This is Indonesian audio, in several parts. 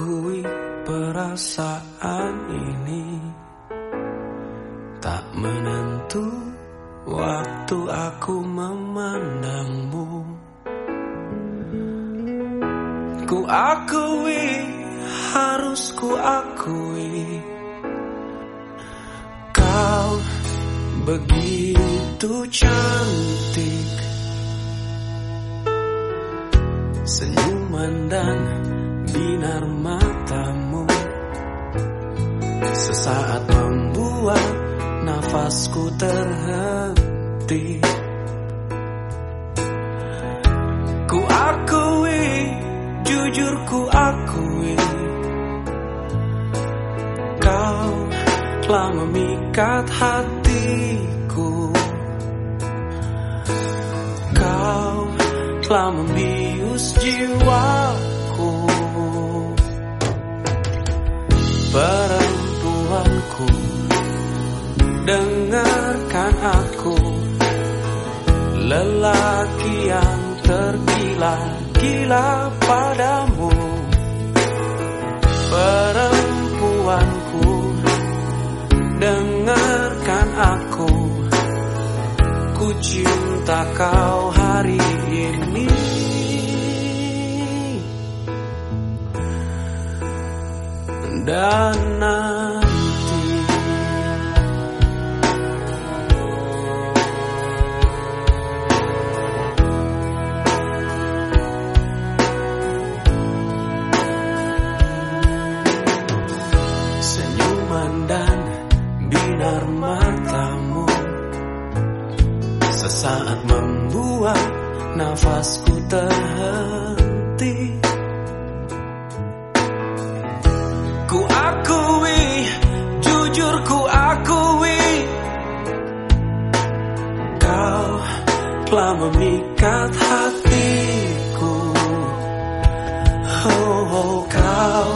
Ku akui perasaan ini. Tak menentu waktu aku memandangmu. Ku akui, harus ku akui. Kau begitu cantik. Senyuman dan binar matamu. Sesaat membuat nafasku terhenti. Ku akui, jujur ku akui. Kau telah memikat hatiku. Kau telah membius jiwaku Dengarkan aku. Lelaki yang tergila-gila padamu. Perempuanku Dengarkan aku. Ku cinta kau hari ini. Dan Sesaat membuat nafasku terhenti. Ku akui, jujur ku akui Kau telah memikat hatiku. Oh, oh kau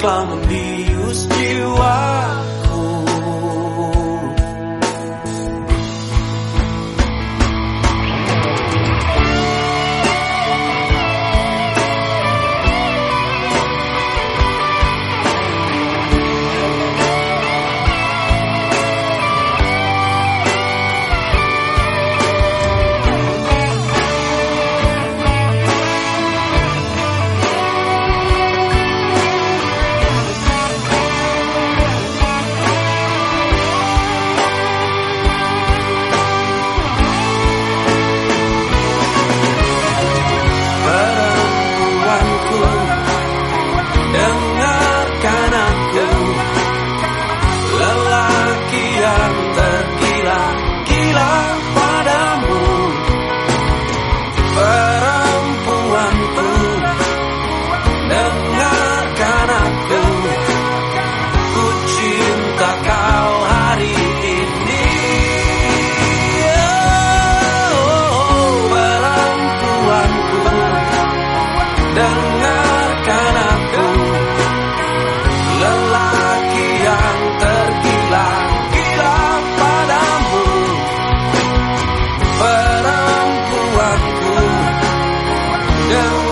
telah membius jiwa down.